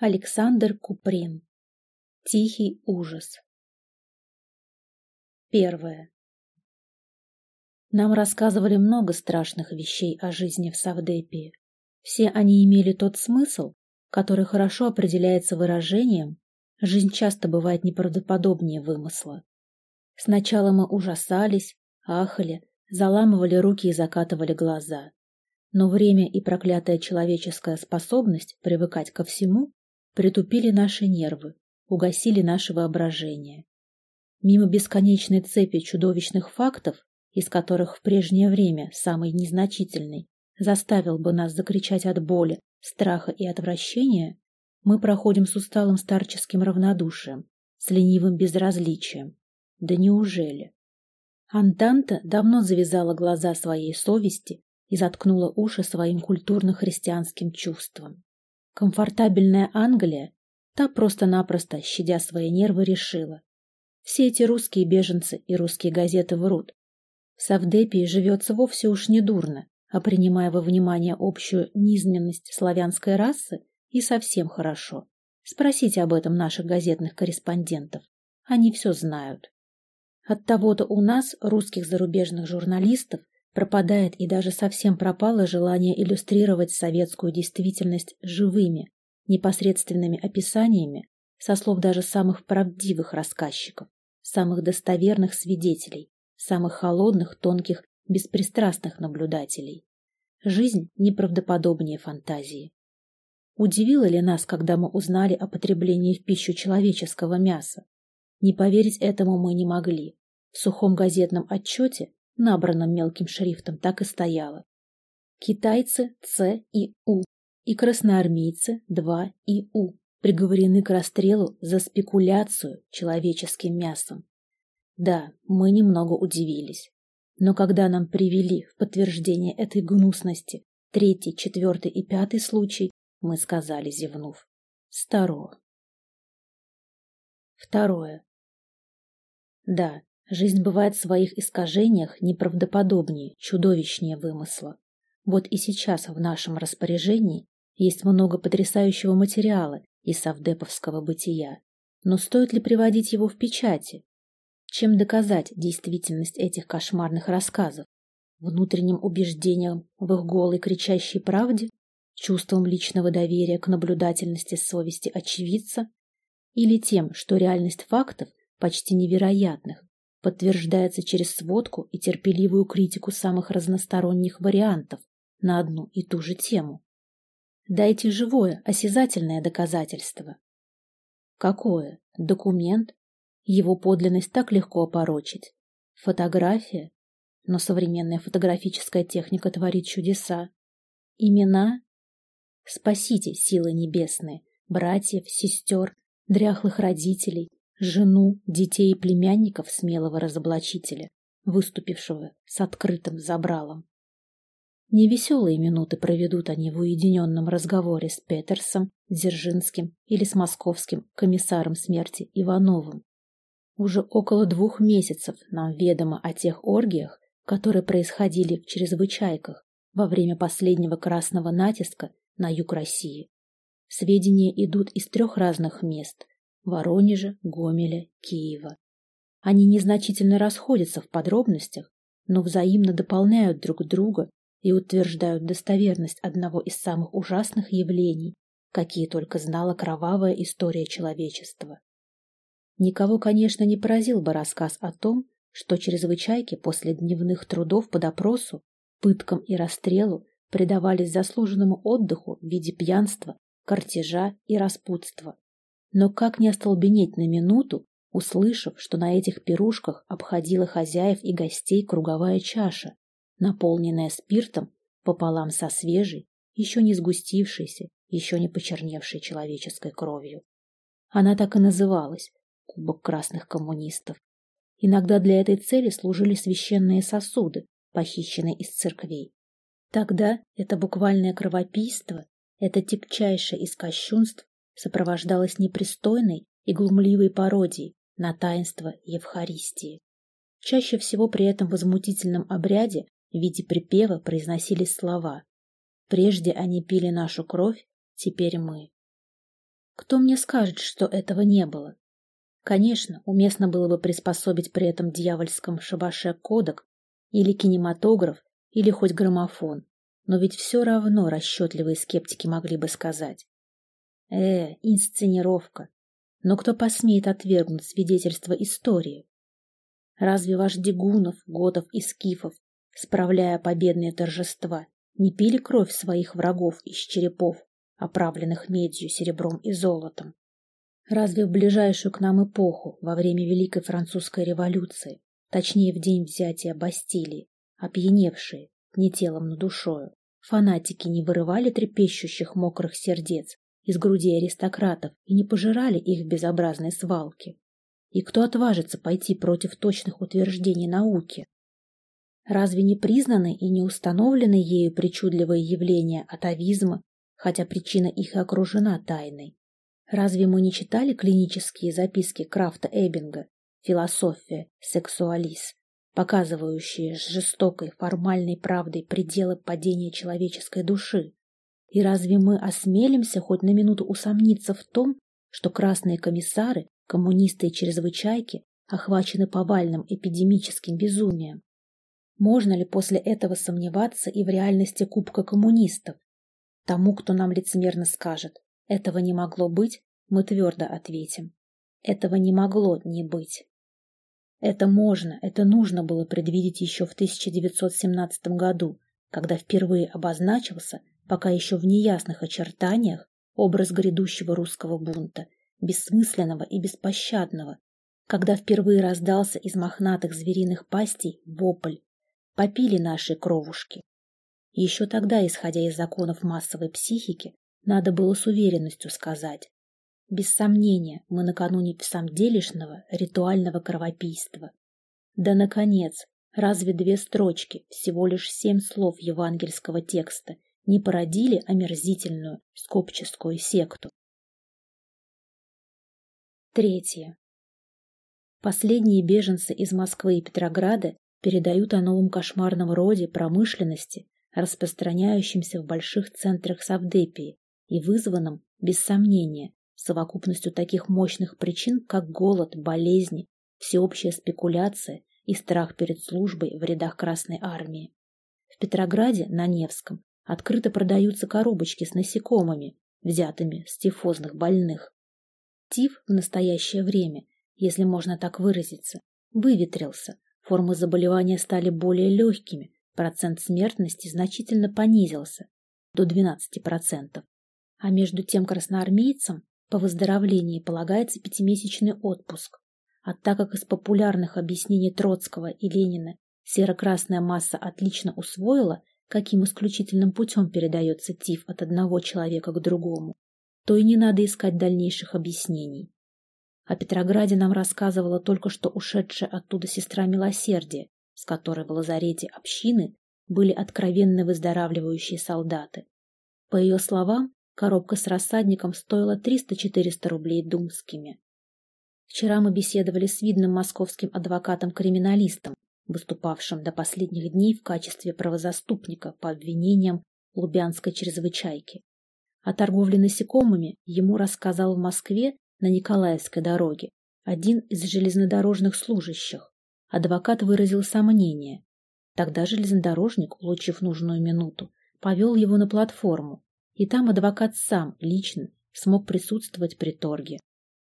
Александр Куприн. Тихий ужас. Первое. Нам рассказывали много страшных вещей о жизни в Савдепии. Все они имели тот смысл, который хорошо определяется выражением «жизнь часто бывает неправдоподобнее вымысла». Сначала мы ужасались, ахали, заламывали руки и закатывали глаза. Но время и проклятая человеческая способность привыкать ко всему притупили наши нервы, угасили наше воображение. Мимо бесконечной цепи чудовищных фактов, из которых в прежнее время самый незначительный заставил бы нас закричать от боли, страха и отвращения, мы проходим с усталым старческим равнодушием, с ленивым безразличием. Да неужели? Антанта давно завязала глаза своей совести и заткнула уши своим культурно-христианским чувством. Комфортабельная Англия, та просто-напросто, щадя свои нервы, решила. Все эти русские беженцы и русские газеты врут. В Савдепии живется вовсе уж не дурно, а принимая во внимание общую низменность славянской расы, и совсем хорошо. Спросите об этом наших газетных корреспондентов. Они все знают. От того-то у нас, русских зарубежных журналистов, Пропадает и даже совсем пропало желание иллюстрировать советскую действительность живыми, непосредственными описаниями, со слов даже самых правдивых рассказчиков, самых достоверных свидетелей, самых холодных, тонких, беспристрастных наблюдателей. Жизнь неправдоподобнее фантазии. Удивило ли нас, когда мы узнали о потреблении в пищу человеческого мяса? Не поверить этому мы не могли. В сухом газетном отчете набранном мелким шрифтом, так и стояло. Китайцы Ц и У и красноармейцы 2 и У приговорены к расстрелу за спекуляцию человеческим мясом. Да, мы немного удивились. Но когда нам привели в подтверждение этой гнусности третий, четвертый и пятый случай, мы сказали, зевнув. Старо. Второе. Да, Жизнь бывает в своих искажениях неправдоподобнее, чудовищнее вымысла. Вот и сейчас в нашем распоряжении есть много потрясающего материала из совдеповского бытия. Но стоит ли приводить его в печати? Чем доказать действительность этих кошмарных рассказов? Внутренним убеждением в их голой кричащей правде? Чувством личного доверия к наблюдательности совести очевидца? Или тем, что реальность фактов, почти невероятных, подтверждается через сводку и терпеливую критику самых разносторонних вариантов на одну и ту же тему. Дайте живое, осязательное доказательство. Какое? Документ? Его подлинность так легко опорочить. Фотография? Но современная фотографическая техника творит чудеса. Имена? Спасите, силы небесные, братьев, сестер, дряхлых родителей, жену, детей и племянников смелого разоблачителя, выступившего с открытым забралом. Невеселые минуты проведут они в уединенном разговоре с Петерсом, Дзержинским или с московским комиссаром смерти Ивановым. Уже около двух месяцев нам ведомо о тех оргиях, которые происходили в чрезвычайках во время последнего красного натиска на юг России. Сведения идут из трех разных мест, Воронежа, Гомеля, Киева. Они незначительно расходятся в подробностях, но взаимно дополняют друг друга и утверждают достоверность одного из самых ужасных явлений, какие только знала кровавая история человечества. Никого, конечно, не поразил бы рассказ о том, что чрезвычайки после дневных трудов по допросу, пыткам и расстрелу предавались заслуженному отдыху в виде пьянства, картежа и распутства. Но как не остолбенеть на минуту, услышав, что на этих пирушках обходила хозяев и гостей круговая чаша, наполненная спиртом пополам со свежей, еще не сгустившейся, еще не почерневшей человеческой кровью. Она так и называлась — Кубок красных коммунистов. Иногда для этой цели служили священные сосуды, похищенные из церквей. Тогда это буквальное кровопийство, это тягчайшее из кощунств сопровождалась непристойной и глумливой пародией на таинство Евхаристии. Чаще всего при этом возмутительном обряде в виде припева произносились слова «Прежде они пили нашу кровь, теперь мы». Кто мне скажет, что этого не было? Конечно, уместно было бы приспособить при этом дьявольском шабаше кодек или кинематограф, или хоть граммофон, но ведь все равно расчетливые скептики могли бы сказать. Э, инсценировка. Но кто посмеет отвергнуть свидетельство истории? Разве вожди гунов, готов и скифов, справляя победные торжества, не пили кровь своих врагов из черепов, оправленных медью, серебром и золотом? Разве в ближайшую к нам эпоху, во время Великой Французской революции, точнее в день взятия Бастилии, опьяневшие, не телом, но душою, фанатики не вырывали трепещущих мокрых сердец из груди аристократов и не пожирали их в безобразной свалке? И кто отважится пойти против точных утверждений науки? Разве не признаны и не установлены ею причудливые явления атовизма, хотя причина их и окружена тайной? Разве мы не читали клинические записки Крафта Эббинга «Философия сексуалис», показывающие с жестокой формальной правдой пределы падения человеческой души? И разве мы осмелимся хоть на минуту усомниться в том, что красные комиссары, коммунисты и чрезвычайки охвачены повальным эпидемическим безумием? Можно ли после этого сомневаться и в реальности Кубка коммунистов? Тому, кто нам лицемерно скажет, этого не могло быть, мы твердо ответим. Этого не могло не быть. Это можно, это нужно было предвидеть еще в 1917 году, когда впервые обозначился, пока еще в неясных очертаниях, образ грядущего русского бунта, бессмысленного и беспощадного, когда впервые раздался из мохнатых звериных пастей вопль «Попили наши кровушки». Еще тогда, исходя из законов массовой психики, надо было с уверенностью сказать. Без сомнения, мы накануне самделишного ритуального кровопийства. Да, наконец, разве две строчки, всего лишь семь слов евангельского текста, не породили омерзительную скопческую секту? Третье. Последние беженцы из Москвы и Петрограда передают о новом кошмарном роде промышленности, распространяющемся в больших центрах Савдепии, и вызванном, без сомнения, совокупностью таких мощных причин, как голод, болезни, всеобщая спекуляция и страх перед службой в рядах Красной Армии. В Петрограде, на Невском, открыто продаются коробочки с насекомыми, взятыми с тифозных больных. Тиф в настоящее время, если можно так выразиться, выветрился, формы заболевания стали более легкими, процент смертности значительно понизился до 12% а между тем красноармейцам по выздоровлении полагается пятимесячный отпуск. А так как из популярных объяснений Троцкого и Ленина серо-красная масса отлично усвоила, каким исключительным путем передается тиф от одного человека к другому, то и не надо искать дальнейших объяснений. О Петрограде нам рассказывала только что ушедшая оттуда сестра милосердия, с которой в лазарете общины были откровенно выздоравливающие солдаты. По ее словам, Коробка с рассадником стоила 300-400 рублей думскими. Вчера мы беседовали с видным московским адвокатом-криминалистом, выступавшим до последних дней в качестве правозаступника по обвинениям Лубянской чрезвычайки. О торговле насекомыми ему рассказал в Москве на Николаевской дороге один из железнодорожных служащих. Адвокат выразил сомнение. Тогда железнодорожник, улучив нужную минуту, повел его на платформу, и там адвокат сам лично смог присутствовать при торге.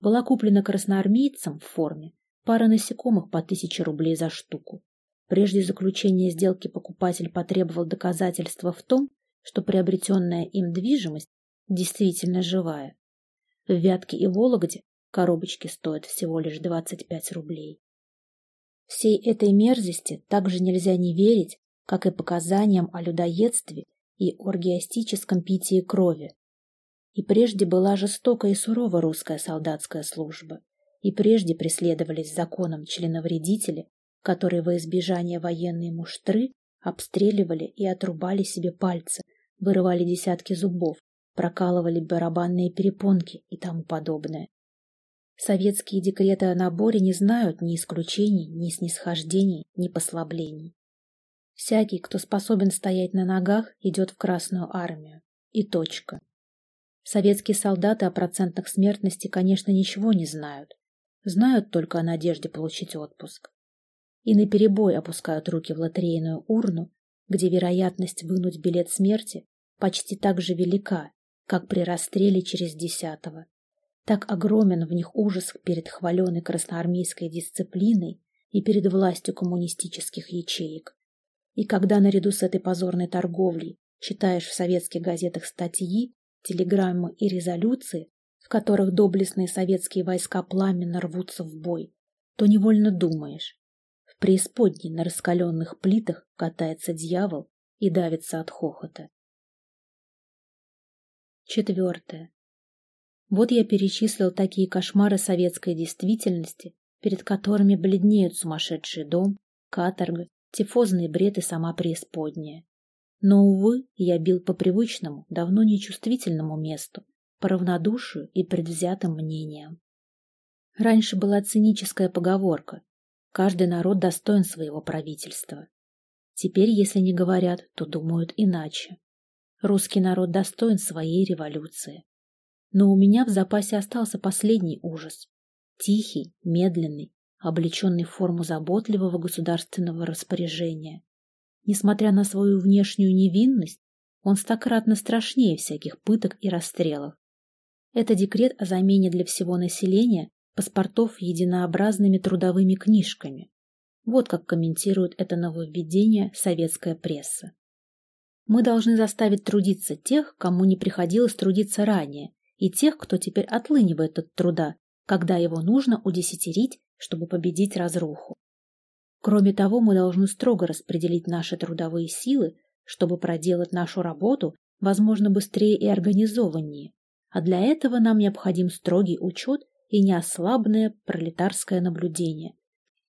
Была куплена красноармейцам в форме пара насекомых по тысяче рублей за штуку. Прежде заключения сделки покупатель потребовал доказательства в том, что приобретенная им движимость действительно живая. В Вятке и Вологде коробочки стоят всего лишь 25 рублей. Всей этой мерзости также нельзя не верить, как и показаниям о людоедстве и оргиастическом питии крови. И прежде была жестокая и сурова русская солдатская служба, и прежде преследовались законом членовредители, которые во избежание военной муштры обстреливали и отрубали себе пальцы, вырывали десятки зубов, прокалывали барабанные перепонки и тому подобное. Советские декреты о наборе не знают ни исключений, ни снисхождений, ни послаблений. Всякий, кто способен стоять на ногах, идет в Красную армию. И точка. Советские солдаты о процентах смертности, конечно, ничего не знают. Знают только о надежде получить отпуск. И наперебой опускают руки в лотерейную урну, где вероятность вынуть билет смерти почти так же велика, как при расстреле через десятого. Так огромен в них ужас перед хваленой красноармейской дисциплиной и перед властью коммунистических ячеек. И когда наряду с этой позорной торговлей читаешь в советских газетах статьи, телеграммы и резолюции, которых доблестные советские войска пламенно рвутся в бой, то невольно думаешь. В преисподней на раскаленных плитах катается дьявол и давится от хохота. Четвертое. Вот я перечислил такие кошмары советской действительности, перед которыми бледнеют сумасшедший дом, каторга, тифозный бред и сама преисподняя. Но, увы, я бил по привычному, давно нечувствительному месту, по равнодушию и предвзятым мнениям. Раньше была циническая поговорка «каждый народ достоин своего правительства». Теперь, если не говорят, то думают иначе. Русский народ достоин своей революции. Но у меня в запасе остался последний ужас. Тихий, медленный, облеченный в форму заботливого государственного распоряжения. Несмотря на свою внешнюю невинность, он стократно страшнее всяких пыток и расстрелов. Это декрет о замене для всего населения паспортов единообразными трудовыми книжками. Вот как комментирует это нововведение советская пресса. Мы должны заставить трудиться тех, кому не приходилось трудиться ранее, и тех, кто теперь отлынивает от труда, когда его нужно удесятерить, чтобы победить разруху. Кроме того, мы должны строго распределить наши трудовые силы, чтобы проделать нашу работу, возможно, быстрее и организованнее. А для этого нам необходим строгий учет и неослабное пролетарское наблюдение.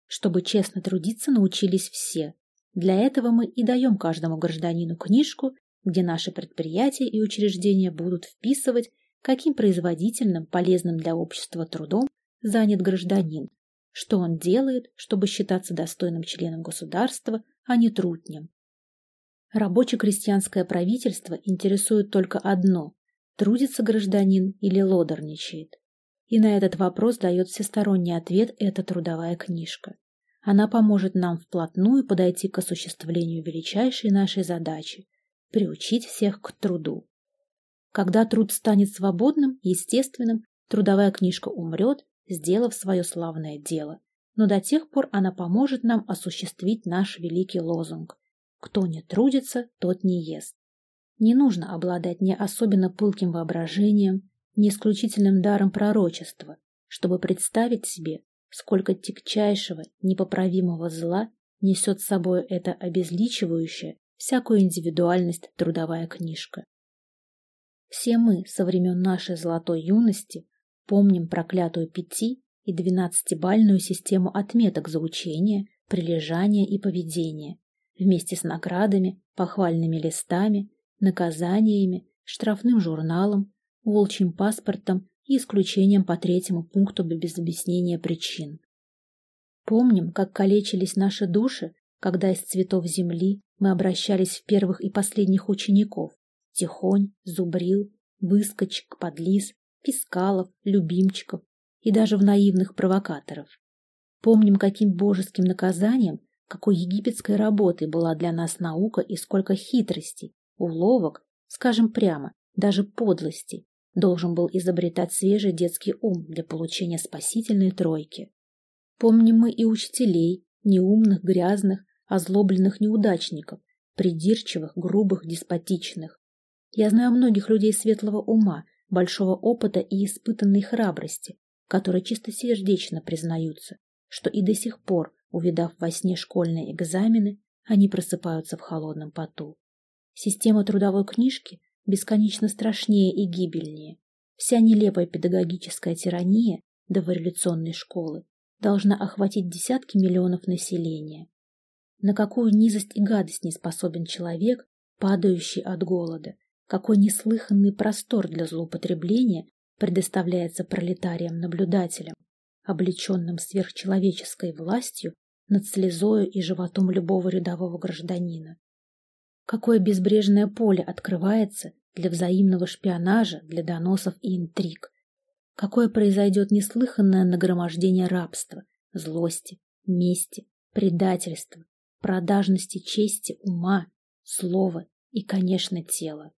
Чтобы честно трудиться научились все. Для этого мы и даем каждому гражданину книжку, где наши предприятия и учреждения будут вписывать, каким производительным, полезным для общества трудом занят гражданин, что он делает, чтобы считаться достойным членом государства, а не трутнем. Рабоче-крестьянское правительство интересует только одно – трудится гражданин или лодорничает. И на этот вопрос дает всесторонний ответ эта трудовая книжка. Она поможет нам вплотную подойти к осуществлению величайшей нашей задачи – приучить всех к труду. Когда труд станет свободным, естественным, трудовая книжка умрет, сделав свое славное дело, но до тех пор она поможет нам осуществить наш великий лозунг «Кто не трудится, тот не ест». Не нужно обладать ни особенно пылким воображением, ни исключительным даром пророчества, чтобы представить себе, сколько тягчайшего, непоправимого зла несет с собой эта обезличивающая всякую индивидуальность трудовая книжка. Все мы со времен нашей золотой юности Помним проклятую пяти- и двенадцатибальную систему отметок за учение, прилежание и поведение, вместе с наградами, похвальными листами, наказаниями, штрафным журналом, волчьим паспортом и исключением по третьему пункту без объяснения причин. Помним, как калечились наши души, когда из цветов земли мы обращались в первых и последних учеников – Тихонь, Зубрил, Выскочек, Подлис, Пискалов, Любимчиков и даже в наивных провокаторов. Помним, каким божеским наказанием, какой египетской работой была для нас наука и сколько хитростей, уловок, скажем прямо, даже подлости, должен был изобретать свежий детский ум для получения спасительной тройки. Помним мы и учителей, неумных, грязных, озлобленных неудачников, придирчивых, грубых, деспотичных. Я знаю многих людей светлого ума, большого опыта и испытанной храбрости, которые чистосердечно признаются, что и до сих пор, увидав во сне школьные экзамены, они просыпаются в холодном поту. Система трудовой книжки бесконечно страшнее и гибельнее. Вся нелепая педагогическая тирания дореволюционной школы должна охватить десятки миллионов населения. На какую низость и гадость не способен человек, падающий от голода, какой неслыханный простор для злоупотребления предоставляется пролетариям-наблюдателям, облеченным сверхчеловеческой властью над слезою и животом любого рядового гражданина. Какое безбрежное поле открывается для взаимного шпионажа, для доносов и интриг. Какое произойдет неслыханное нагромождение рабства, злости, мести, предательства, продажности чести, ума, слова и, конечно, тела.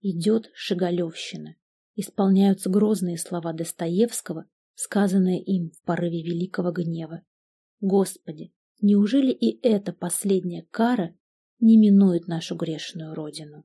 Идет Шигалевщина. Исполняются грозные слова Достоевского, сказанные им в порыве великого гнева. Господи, неужели и эта последняя кара не минует нашу грешную родину?